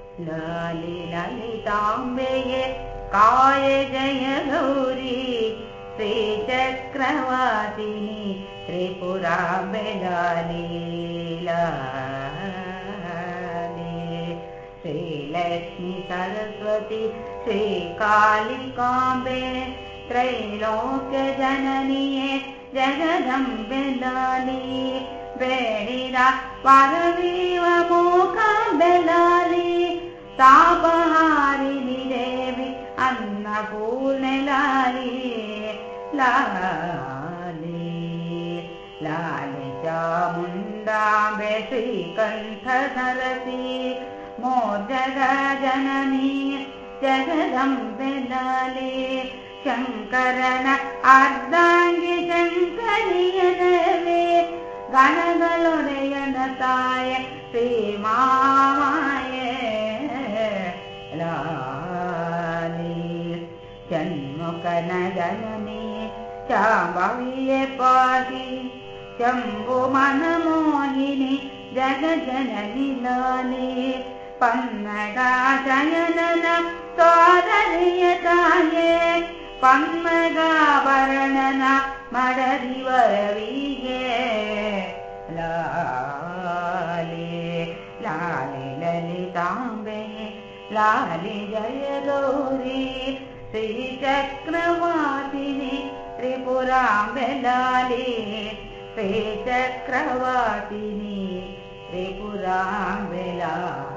लालि ललिताम्बेये काय जय गौरी श्रीचक्रवासिनि त्रिपुराम्बे लाली। श्रीलक्ष्मि सरस्वती श्रीकालिकाम्बे त्रैलोक्यजननीये जगदम्बे लाली। बेडिद परवीव मोकाम्बे लाली देवि अन्नपूर्णे लाली लाली लालि चामुण्डाम्बे श्रीकण्ठधरसि मो जगजननी जगदम्बे लाली शङ्करन अर्धाङ्गि शङ्करिय देवे गणगलुदयनताय पाहि शम्भु मनमोहिनि जगजननि लाली पन्नगा शयनन सोदरियताये पन्नगाभरणन मडदिवरविये। लाली लालि ललिताम्बे लालि जय गौरी श्रीचक्रवासिनि त्रिपुराम्बे लाली श्रीचक्रवासिनि त्रिपुराम्बे लाली